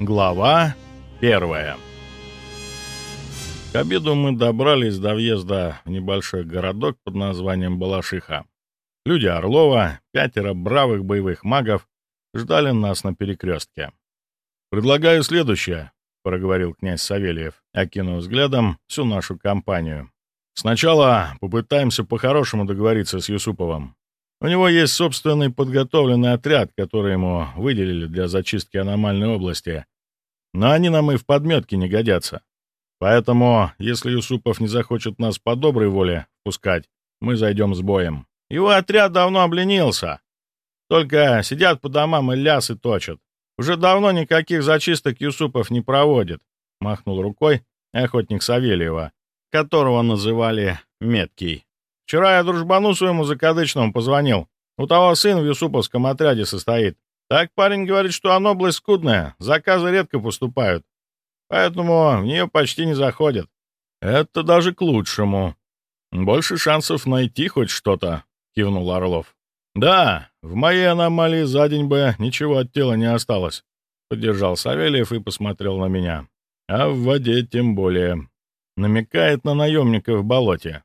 Глава первая К обеду мы добрались до въезда в небольшой городок под названием Балашиха. Люди Орлова, пятеро бравых боевых магов, ждали нас на перекрестке. «Предлагаю следующее», — проговорил князь Савельев, окинув взглядом всю нашу компанию. «Сначала попытаемся по-хорошему договориться с Юсуповым. У него есть собственный подготовленный отряд, который ему выделили для зачистки аномальной области. Но они нам и в подметке не годятся. Поэтому, если Юсупов не захочет нас по доброй воле пускать, мы зайдем с боем. Его отряд давно обленился. Только сидят по домам и лясы точат. Уже давно никаких зачисток Юсупов не проводит, — махнул рукой охотник Савельева, которого называли Меткий. Вчера я дружбану своему закадычному позвонил. У того сын в Юсуповском отряде состоит. Так парень говорит, что оно область скудная, заказы редко поступают. Поэтому в нее почти не заходят. Это даже к лучшему. Больше шансов найти хоть что-то, кивнул Орлов. Да, в моей аномалии за день бы ничего от тела не осталось. Поддержал Савельев и посмотрел на меня. А в воде тем более. Намекает на наемника в болоте.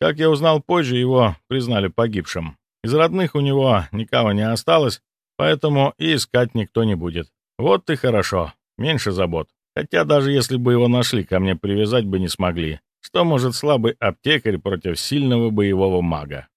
Как я узнал позже, его признали погибшим. Из родных у него никого не осталось, поэтому и искать никто не будет. Вот и хорошо, меньше забот. Хотя даже если бы его нашли, ко мне привязать бы не смогли. Что может слабый аптекарь против сильного боевого мага?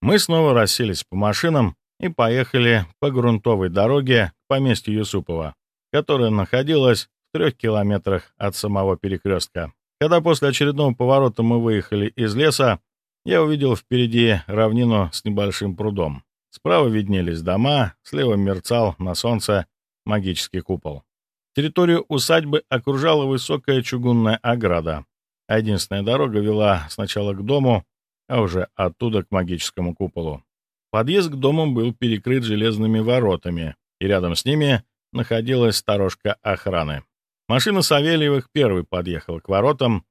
Мы снова расселись по машинам и поехали по грунтовой дороге к поместью Юсупова, которое находилось в трех километрах от самого перекрестка. Когда после очередного поворота мы выехали из леса, я увидел впереди равнину с небольшим прудом. Справа виднелись дома, слева мерцал на солнце магический купол. Территорию усадьбы окружала высокая чугунная ограда, а единственная дорога вела сначала к дому, а уже оттуда к магическому куполу. Подъезд к дому был перекрыт железными воротами, и рядом с ними находилась сторожка охраны. Машина Савельевых первый подъехала к воротам,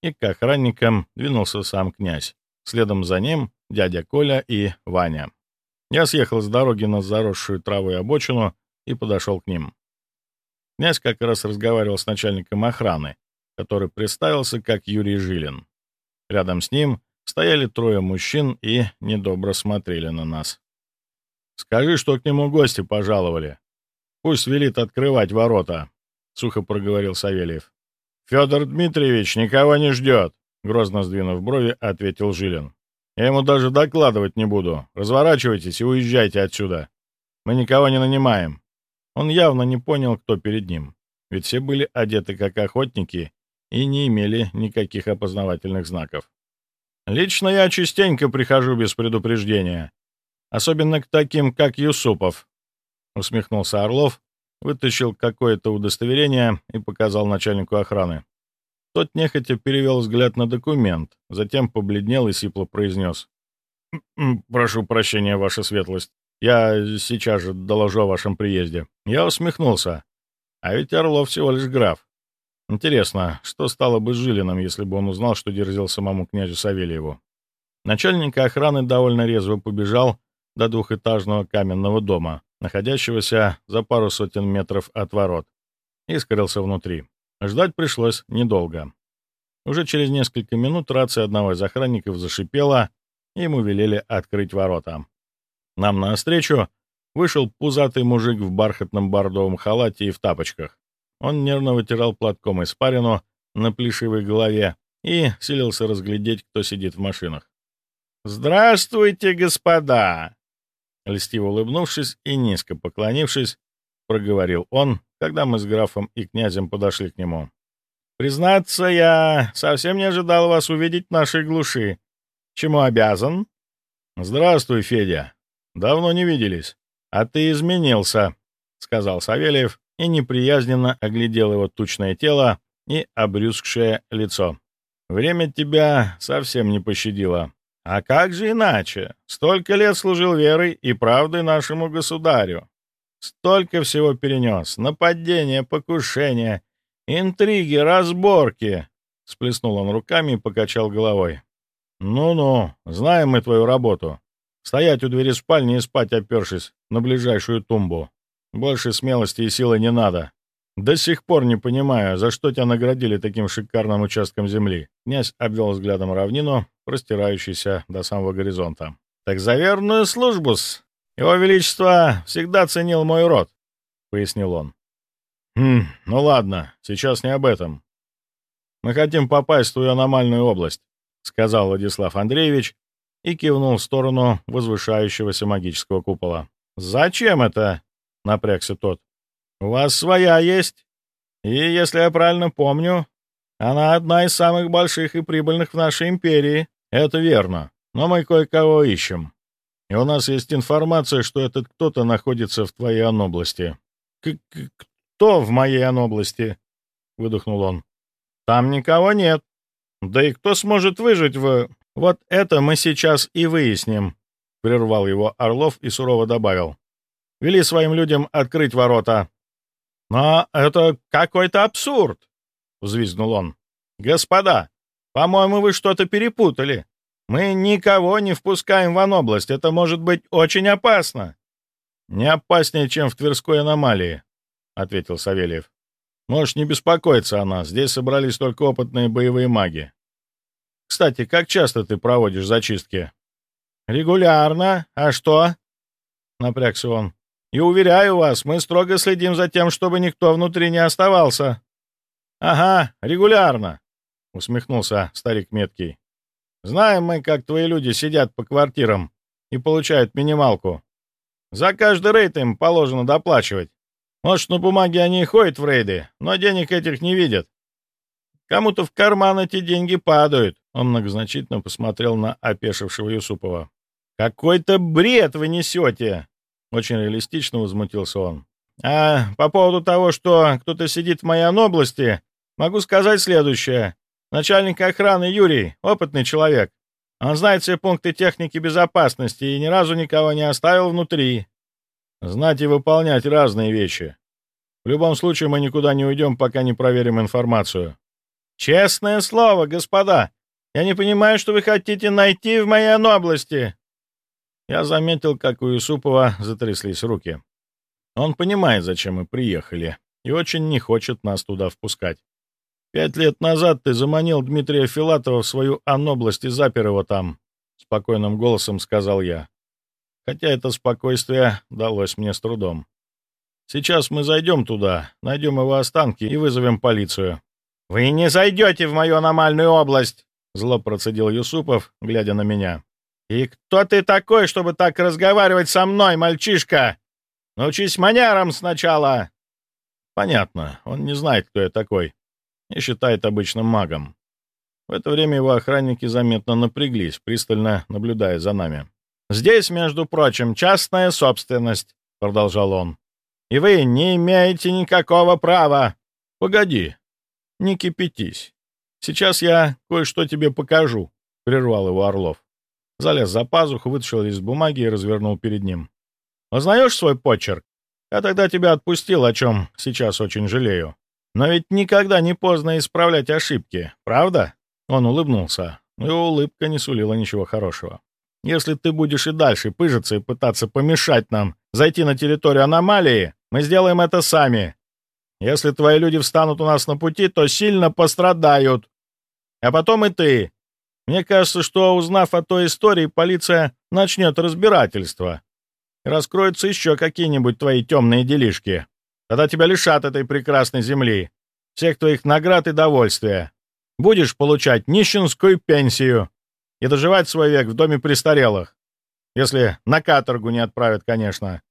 и к охранникам двинулся сам князь. Следом за ним дядя Коля и Ваня. Я съехал с дороги на заросшую травой обочину и подошел к ним. Князь как раз разговаривал с начальником охраны, который представился как Юрий Жилин. Рядом с ним стояли трое мужчин и недобро смотрели на нас. «Скажи, что к нему гости пожаловали. Пусть велит открывать ворота», — сухо проговорил Савельев. «Федор Дмитриевич никого не ждет», — грозно сдвинув брови, ответил Жилин. «Я ему даже докладывать не буду. Разворачивайтесь и уезжайте отсюда. Мы никого не нанимаем». Он явно не понял, кто перед ним, ведь все были одеты как охотники и не имели никаких опознавательных знаков. «Лично я частенько прихожу без предупреждения, особенно к таким, как Юсупов», — усмехнулся Орлов, вытащил какое-то удостоверение и показал начальнику охраны. Тот нехотя перевел взгляд на документ, затем побледнел и сипло произнес. «Прошу прощения, ваша светлость. Я сейчас же доложу о вашем приезде». Я усмехнулся. А ведь Орлов всего лишь граф. Интересно, что стало бы с Жилиным, если бы он узнал, что дерзил самому князю Савельеву? Начальник охраны довольно резво побежал до двухэтажного каменного дома, находящегося за пару сотен метров от ворот, и скрылся внутри. Ждать пришлось недолго. Уже через несколько минут рация одного из охранников зашипела, и ему велели открыть ворота. Нам навстречу вышел пузатый мужик в бархатном бордовом халате и в тапочках. Он нервно вытирал платком испарину на плешивой голове и силился разглядеть, кто сидит в машинах. «Здравствуйте, господа!» Льстиво улыбнувшись и низко поклонившись, проговорил он, когда мы с графом и князем подошли к нему. «Признаться, я совсем не ожидал вас увидеть в нашей глуши. Чему обязан?» «Здравствуй, Федя. Давно не виделись. А ты изменился», — сказал Савельев и неприязненно оглядел его тучное тело и обрюзгшее лицо. «Время тебя совсем не пощадило. А как же иначе? Столько лет служил верой и правдой нашему государю. Столько всего перенес. Нападения, покушения, интриги, разборки. Сплеснул он руками и покачал головой. «Ну-ну, знаем мы твою работу. Стоять у двери спальни и спать, опершись на ближайшую тумбу. Больше смелости и силы не надо. До сих пор не понимаю, за что тебя наградили таким шикарным участком земли. Князь обвел взглядом равнину, простирающуюся до самого горизонта. Так за верную службу-с. Его Величество всегда ценил мой род, — пояснил он. Хм, ну ладно, сейчас не об этом. Мы хотим попасть в твою аномальную область, — сказал Владислав Андреевич и кивнул в сторону возвышающегося магического купола. «Зачем это?» — напрягся тот. «У вас своя есть, и, если я правильно помню, она одна из самых больших и прибыльных в нашей империи. Это верно, но мы кое-кого ищем. И у нас есть информация, что этот кто-то находится в твоей анобласти». К «Кто в моей анобласти?» — выдохнул он. «Там никого нет. Да и кто сможет выжить в...» «Вот это мы сейчас и выясним», — прервал его Орлов и сурово добавил. «Вели своим людям открыть ворота». «Но это какой-то абсурд!» — взвизгнул он. «Господа, по-моему, вы что-то перепутали. Мы никого не впускаем в Анобласть. Это может быть очень опасно». «Не опаснее, чем в Тверской аномалии», — ответил Савельев. «Можешь не беспокоиться о нас. Здесь собрались только опытные боевые маги. Кстати, как часто ты проводишь зачистки?» «Регулярно. А что?» — напрягся он. «И уверяю вас, мы строго следим за тем, чтобы никто внутри не оставался». «Ага, регулярно», — усмехнулся старик меткий. «Знаем мы, как твои люди сидят по квартирам и получают минималку. За каждый рейд им положено доплачивать. Может, на бумаге они и ходят в рейды, но денег этих не видят. Кому-то в карман эти деньги падают. Он многозначительно посмотрел на опешившего Юсупова. «Какой-то бред вы несете!» Очень реалистично возмутился он. «А по поводу того, что кто-то сидит в моей области, могу сказать следующее. Начальник охраны Юрий — опытный человек. Он знает все пункты техники безопасности и ни разу никого не оставил внутри. Знать и выполнять разные вещи. В любом случае мы никуда не уйдем, пока не проверим информацию. Честное слово, господа, я не понимаю, что вы хотите найти в моей области!» Я заметил, как у Юсупова затряслись руки. Он понимает, зачем мы приехали, и очень не хочет нас туда впускать. Пять лет назад ты заманил Дмитрия Филатова в свою анобласть и запер его там, — спокойным голосом сказал я. Хотя это спокойствие далось мне с трудом. Сейчас мы зайдем туда, найдем его останки и вызовем полицию. «Вы не зайдете в мою аномальную область!» Зло процедил Юсупов, глядя на меня. «И кто ты такой, чтобы так разговаривать со мной, мальчишка? Научись манерам сначала!» Понятно, он не знает, кто я такой, и считает обычным магом. В это время его охранники заметно напряглись, пристально наблюдая за нами. «Здесь, между прочим, частная собственность», — продолжал он. «И вы не имеете никакого права». «Погоди, не кипятись. «Сейчас я кое-что тебе покажу», — прервал его Орлов. Залез за пазуху, вытащил лист бумаги и развернул перед ним. «Узнаешь свой почерк? Я тогда тебя отпустил, о чем сейчас очень жалею. Но ведь никогда не поздно исправлять ошибки, правда?» Он улыбнулся, но его улыбка не сулила ничего хорошего. «Если ты будешь и дальше пыжиться и пытаться помешать нам зайти на территорию аномалии, мы сделаем это сами. Если твои люди встанут у нас на пути, то сильно пострадают. А потом и ты. Мне кажется, что, узнав о той истории, полиция начнет разбирательство. Раскроются еще какие-нибудь твои темные делишки. Тогда тебя лишат этой прекрасной земли, всех твоих наград и довольствия. Будешь получать нищенскую пенсию и доживать свой век в доме престарелых. Если на каторгу не отправят, конечно.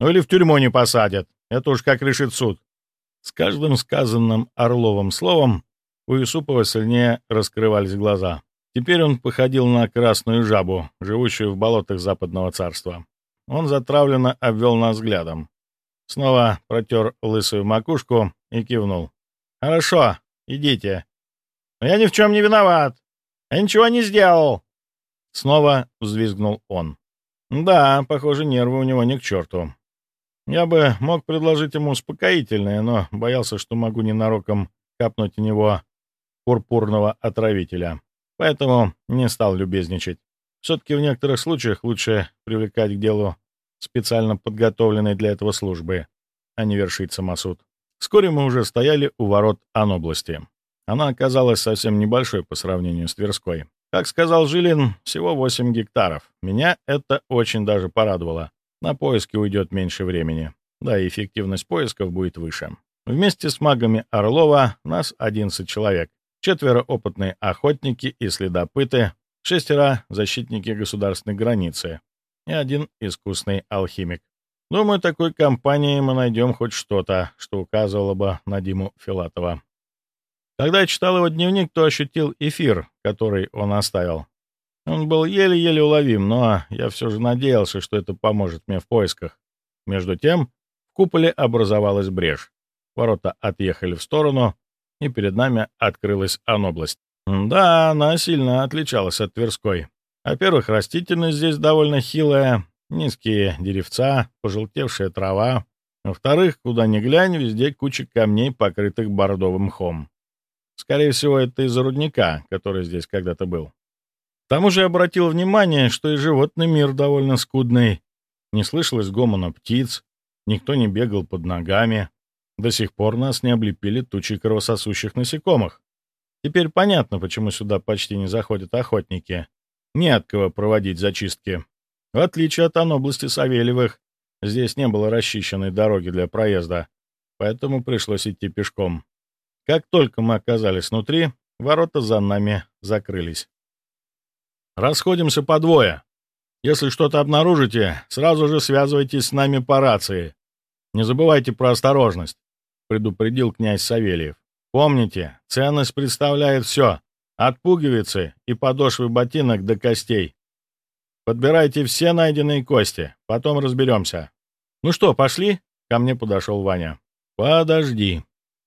Ну или в тюрьму не посадят. Это уж как решит суд. С каждым сказанным Орловым словом у Юсупова сильнее раскрывались глаза. Теперь он походил на красную жабу, живущую в болотах западного царства. Он затравленно обвел нас взглядом. Снова протер лысую макушку и кивнул. «Хорошо, идите. Но я ни в чем не виноват. Я ничего не сделал!» Снова взвизгнул он. «Да, похоже, нервы у него не к черту. Я бы мог предложить ему успокоительное, но боялся, что могу ненароком капнуть в него пурпурного отравителя. Поэтому не стал любезничать. Все-таки в некоторых случаях лучше привлекать к делу специально подготовленной для этого службы, а не вершить самосуд. Вскоре мы уже стояли у ворот Анобласти. Она оказалась совсем небольшой по сравнению с Тверской. Как сказал Жилин, всего 8 гектаров. Меня это очень даже порадовало. На поиски уйдет меньше времени. Да, и эффективность поисков будет выше. Вместе с магами Орлова нас 11 человек. Четверо опытные охотники и следопыты, шестеро защитники государственной границы и один искусный алхимик. Думаю, такой компании мы найдем хоть что-то, что указывало бы на Диму Филатова. Когда я читал его дневник, то ощутил эфир, который он оставил. Он был еле-еле уловим, но я все же надеялся, что это поможет мне в поисках. Между тем, в куполе образовалась брешь. Ворота отъехали в сторону, и перед нами открылась Анобласть. Да, она сильно отличалась от Тверской. Во-первых, растительность здесь довольно хилая, низкие деревца, пожелтевшая трава. Во-вторых, куда ни глянь, везде куча камней, покрытых бордовым мхом. Скорее всего, это из-за рудника, который здесь когда-то был. К тому же обратил внимание, что и животный мир довольно скудный. Не слышалось гомона птиц, никто не бегал под ногами. До сих пор нас не облепили тучи кровососущих насекомых. Теперь понятно, почему сюда почти не заходят охотники. Не от кого проводить зачистки. В отличие от области Савельевых, здесь не было расчищенной дороги для проезда, поэтому пришлось идти пешком. Как только мы оказались внутри, ворота за нами закрылись. «Расходимся по двое. Если что-то обнаружите, сразу же связывайтесь с нами по рации. Не забывайте про осторожность», — предупредил князь Савельев. «Помните, ценность представляет все, от пуговицы и подошвы ботинок до костей. Подбирайте все найденные кости, потом разберемся». «Ну что, пошли?» — ко мне подошел Ваня. «Подожди»,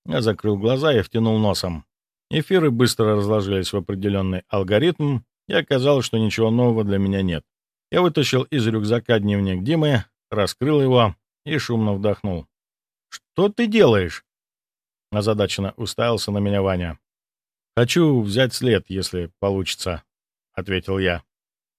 я закрыл глаза и втянул носом. Эфиры быстро разложились в определенный алгоритм, и оказалось, что ничего нового для меня нет. Я вытащил из рюкзака дневник Димы, раскрыл его и шумно вдохнул. «Что ты делаешь?» Озадаченно уставился на меня Ваня. «Хочу взять след, если получится», — ответил я.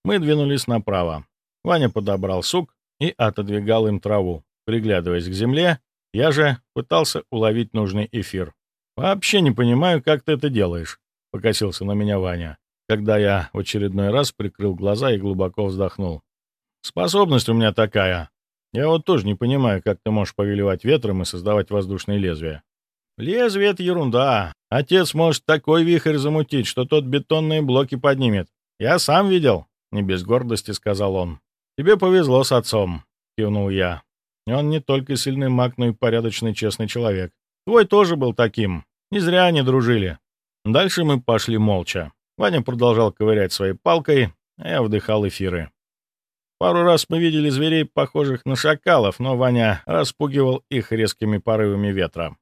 Мы двинулись направо. Ваня подобрал сук и отодвигал им траву, приглядываясь к земле я же пытался уловить нужный эфир. «Вообще не понимаю, как ты это делаешь», — покосился на меня Ваня, когда я в очередной раз прикрыл глаза и глубоко вздохнул. «Способность у меня такая. Я вот тоже не понимаю, как ты можешь повелевать ветром и создавать воздушные лезвия». «Лезвие — это ерунда. Отец может такой вихрь замутить, что тот бетонные блоки поднимет. Я сам видел», — не без гордости сказал он. «Тебе повезло с отцом», — кивнул я. Он не только сильный маг, но и порядочный, честный человек. Твой тоже был таким. Не зря они дружили. Дальше мы пошли молча. Ваня продолжал ковырять своей палкой, а я вдыхал эфиры. Пару раз мы видели зверей, похожих на шакалов, но Ваня распугивал их резкими порывами ветра.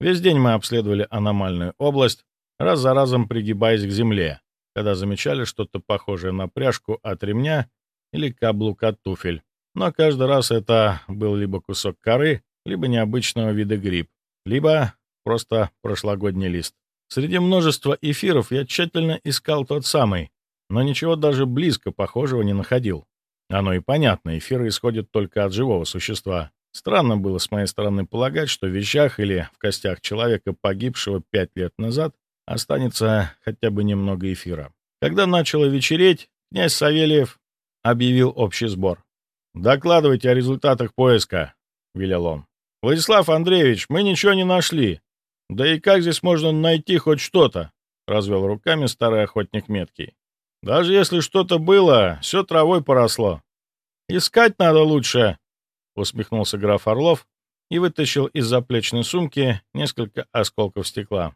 Весь день мы обследовали аномальную область, раз за разом пригибаясь к земле, когда замечали что-то похожее на пряжку от ремня или каблук от туфель но каждый раз это был либо кусок коры, либо необычного вида гриб, либо просто прошлогодний лист. Среди множества эфиров я тщательно искал тот самый, но ничего даже близко похожего не находил. Оно и понятно, эфиры исходят только от живого существа. Странно было с моей стороны полагать, что в вещах или в костях человека, погибшего пять лет назад, останется хотя бы немного эфира. Когда начало вечереть, князь Савельев объявил общий сбор. «Докладывайте о результатах поиска», — велел он. «Владислав Андреевич, мы ничего не нашли. Да и как здесь можно найти хоть что-то?» — развел руками старый охотник меткий. «Даже если что-то было, все травой поросло. Искать надо лучше», — усмехнулся граф Орлов и вытащил из заплечной сумки несколько осколков стекла.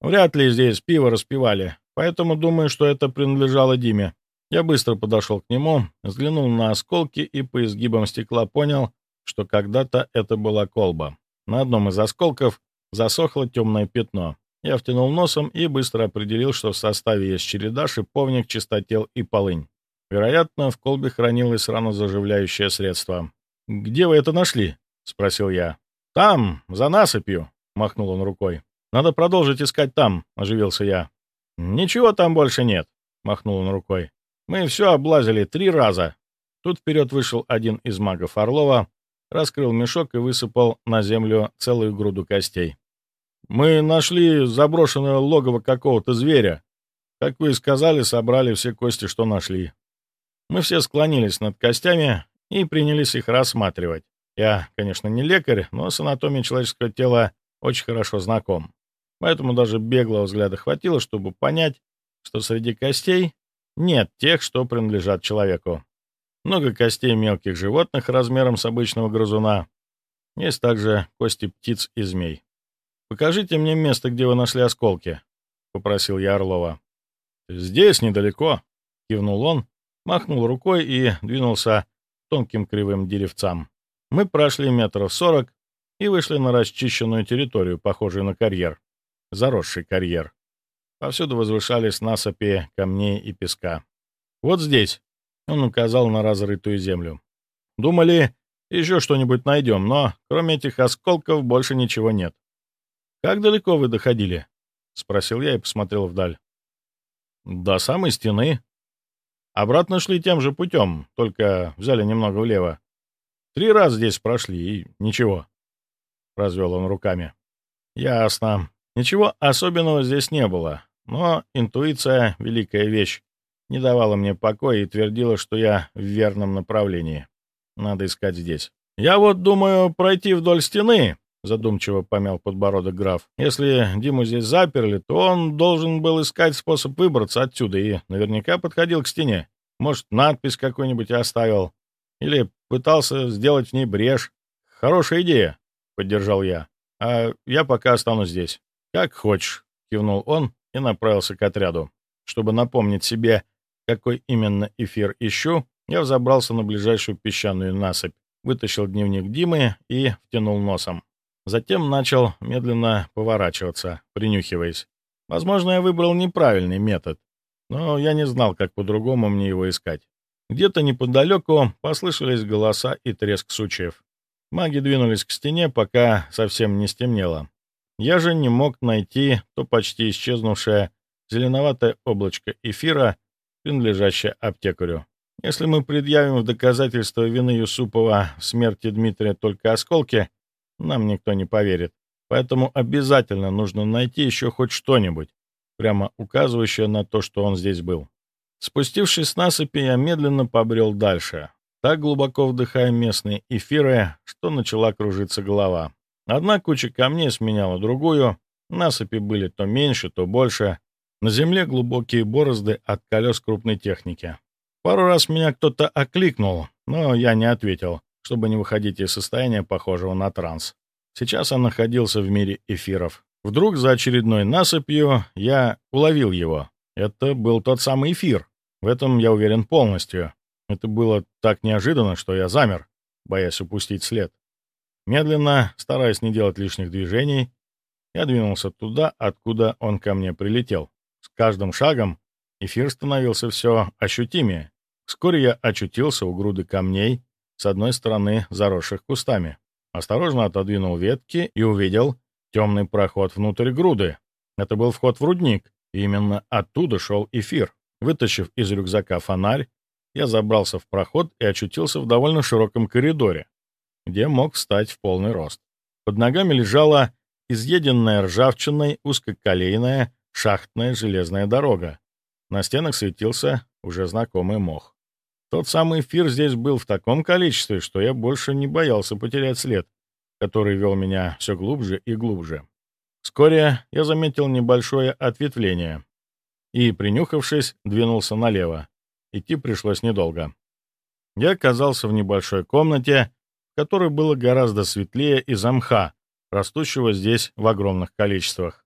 «Вряд ли здесь пиво распивали, поэтому думаю, что это принадлежало Диме. Я быстро подошел к нему, взглянул на осколки и по изгибам стекла понял, что когда-то это была колба. На одном из осколков засохло темное пятно. Я втянул носом и быстро определил, что в составе есть череда, шиповник, чистотел и полынь. Вероятно, в колбе хранилось рано заживляющее средство. «Где вы это нашли?» — спросил я. «Там, за насыпью», — махнул он рукой. «Надо продолжить искать там», — оживился я. «Ничего там больше нет», — махнул он рукой. Мы все облазили три раза. Тут вперед вышел один из магов Орлова раскрыл мешок и высыпал на землю целую груду костей. «Мы нашли заброшенное логово какого-то зверя. Как вы и сказали, собрали все кости, что нашли. Мы все склонились над костями и принялись их рассматривать. Я, конечно, не лекарь, но с анатомией человеческого тела очень хорошо знаком. Поэтому даже беглого взгляда хватило, чтобы понять, что среди костей нет тех, что принадлежат человеку. Много костей мелких животных размером с обычного грызуна. Есть также кости птиц и змей. «Покажите мне место, где вы нашли осколки», — попросил я Орлова. «Здесь, недалеко», — кивнул он, махнул рукой и двинулся тонким кривым деревцам. Мы прошли метров сорок и вышли на расчищенную территорию, похожую на карьер, заросший карьер. Повсюду возвышались насыпи камней и песка. «Вот здесь», — он указал на разрытую землю. «Думали, еще что-нибудь найдем, но кроме этих осколков больше ничего нет». «Как далеко вы доходили?» — спросил я и посмотрел вдаль. «До самой стены. Обратно шли тем же путем, только взяли немного влево. Три раза здесь прошли, и ничего». Развел он руками. «Ясно. Ничего особенного здесь не было. Но интуиция — великая вещь. Не давала мне покоя и твердила, что я в верном направлении. Надо искать здесь. «Я вот думаю пройти вдоль стены», — задумчиво помял подбородок граф. «Если Диму здесь заперли, то он должен был искать способ выбраться отсюда и наверняка подходил к стене. Может, надпись какую-нибудь оставил. Или пытался сделать в ней брешь. Хорошая идея», — поддержал я. «А я пока останусь здесь». «Как хочешь», — кивнул он и направился к отряду. Чтобы напомнить себе, какой именно эфир ищу, я взобрался на ближайшую песчаную насыпь, вытащил дневник Димы и втянул носом. Затем начал медленно поворачиваться, принюхиваясь. Возможно, я выбрал неправильный метод, но я не знал, как по-другому мне его искать. Где-то неподалеку послышались голоса и треск сучьев. Маги двинулись к стене, пока совсем не стемнело. Я же не мог найти то почти исчезнувшее зеленоватое облачко эфира, принадлежащее аптекарю. Если мы предъявим в доказательство вины Юсупова смерти Дмитрия только осколки, нам никто не поверит. Поэтому обязательно нужно найти еще хоть что-нибудь, прямо указывающее на то, что он здесь был. Спустившись с насыпи, я медленно побрел дальше, так глубоко вдыхая местные эфиры, что начала кружиться голова. Одна куча камней сменяла другую, насыпи были то меньше, то больше. На земле глубокие борозды от колес крупной техники. Пару раз меня кто-то окликнул, но я не ответил, чтобы не выходить из состояния, похожего на транс. Сейчас я находился в мире эфиров. Вдруг за очередной насыпью я уловил его. Это был тот самый эфир. В этом я уверен полностью. Это было так неожиданно, что я замер, боясь упустить след. Медленно, стараясь не делать лишних движений, я двинулся туда, откуда он ко мне прилетел. С каждым шагом эфир становился все ощутимее. Вскоре я очутился у груды камней, с одной стороны заросших кустами. Осторожно отодвинул ветки и увидел темный проход внутрь груды. Это был вход в рудник, и именно оттуда шел эфир. Вытащив из рюкзака фонарь, я забрался в проход и очутился в довольно широком коридоре, где мог встать в полный рост. Под ногами лежала изъеденная ржавчиной узкоколейная шахтная железная дорога. На стенах светился уже знакомый мох. Тот самый эфир здесь был в таком количестве, что я больше не боялся потерять след, который вел меня все глубже и глубже. Вскоре я заметил небольшое ответвление и, принюхавшись, двинулся налево. Идти пришлось недолго. Я оказался в небольшой комнате, которое было гораздо светлее из-за мха, растущего здесь в огромных количествах.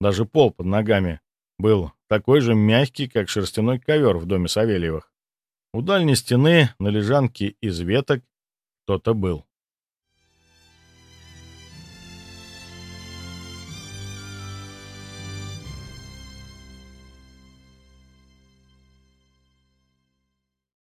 Даже пол под ногами был такой же мягкий, как шерстяной ковер в доме Савельевых. У дальней стены на лежанке из веток кто-то был.